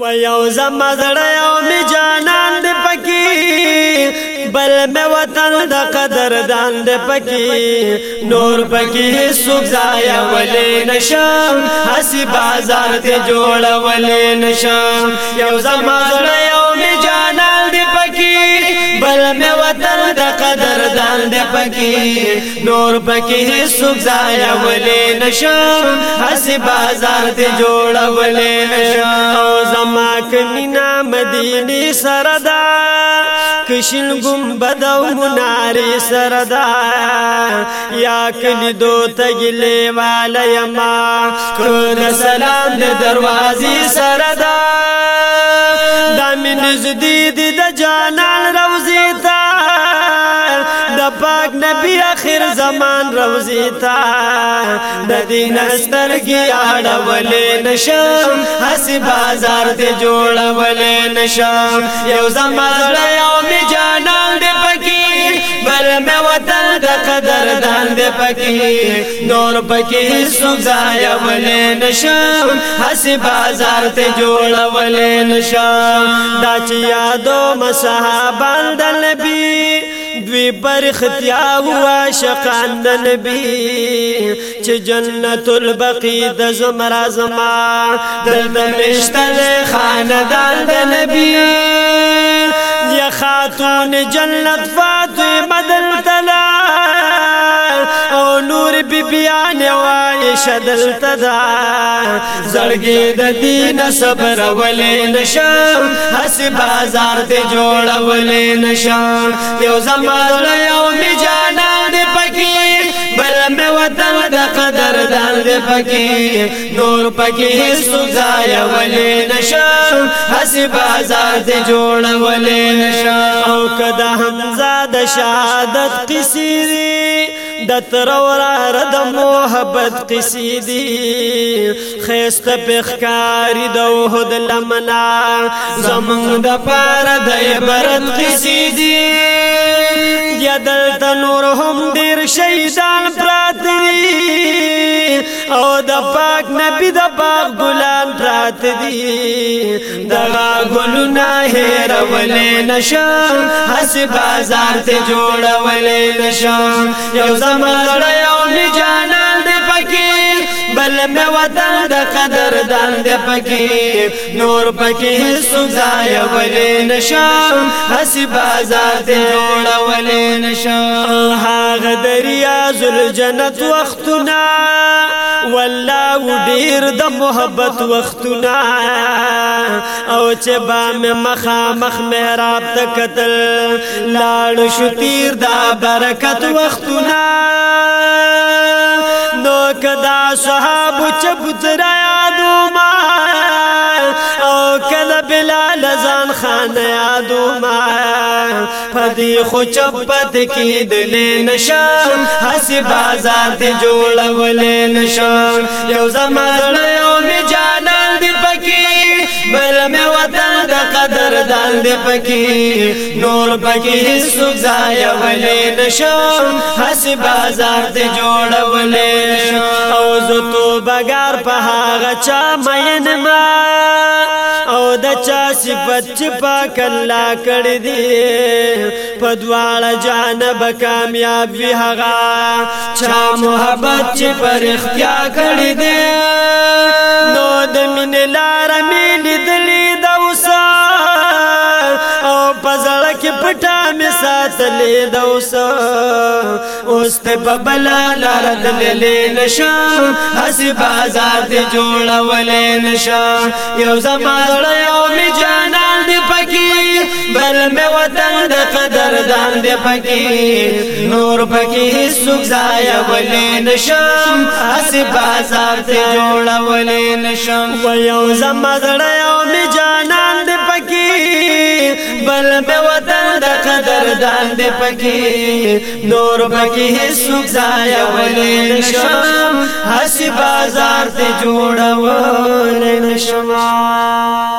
و یو زم زړه او می جانان دې پکی بل مې وطن د قدر دان دې پکی نور پکی سوک زایا ولې نشم حسی بازار ته جوړ ولې نشم یو زم زړه او می جانان دې پکی نور پکی سوک زایا ولی نشم حسی بازار تی جوڑا ولی نشم او زماک مینا مدینی سردا کشن گمبد او مناری سردا یا کلی دو تگلے والا یما کن سلام دے دروازی سردا دامی نزدی تا د دین سترګي اړولې نشم حسي بازار ته جوړولې نشم یو زمزړ یو می جانان دې پکې بل مې وطن د قدر دان دې پکې نور پکې سوزایا ولې نشم حسي بازار ته جوړولې نشم دا چې یادو مصحابان د نبی دوی برختیا هوا شقان د نبی چې جنت البقی د زمر ازما دلته مشتل خاندان د نبی یا خاتون جنت فا ګران وای شدل تدا زړګي د دین صبر ولې نشم حس بازار ته جوړولې نشم یو زمانه یو می جانا وطن د قدر دان دې پکې نور پکې سوزای ولې نشم حسب بازار دې جوړ ولې نشم او کدا حمزه د شهادت قصيري د تر ورار د محبت قصيدي خيست پخکاری د وحد لمنا زمون د پار د عبرت قصيدي یا دلته نور هم ډیر شهیدان پرات دي او د پاک نبی د باغ ګلان پرات دي دغه ګلونه هیرولې نشم حس بازار ته جوړولې نشم یو زما زړه او می جانان دې پکې کلمه وطن د قدر دان د پکې نور پکې سوزای ولې نشم حسي بازار ته جوړولې نشم هاغه دریا زل جنت وختونه والله ډیر د محبت وختونه او چې با مې مخا مخ محراب ته قتل لاړ شو تیر دا برکت وختونه کدا صحاب چپ ترایا دوما او کله بلال ځان خان یادو ما پدې خو چپت کې دل نشم حس بازار ته جوړول نشم یو زمانه یو می جانا خیال دی پکې نور پکې سوک ځای ولې نشم حس بازار ته جوړولې او زه تو بګار په هغه چا مین ما او د چا صفت چې پاک الله کړ دی په دواړه جانب کامیاب وی هغه چا محبت چې پر اختیا کړ دی ساتلې د اوس اوس ته ببل لار دللې نشم حسب بازار دې جوړولې نشم یو زمړ یو می جانان دې پکې بل مې وطن د قدر دان دې پکې نور پکې سوک ځای ولې نشم حسب بازار دې جوړولې نشم و یو زمړ یو می جانان دې ځان دې پکې نور پکې سوک ځای ولې نشم حسي بازار ته جوړول نشم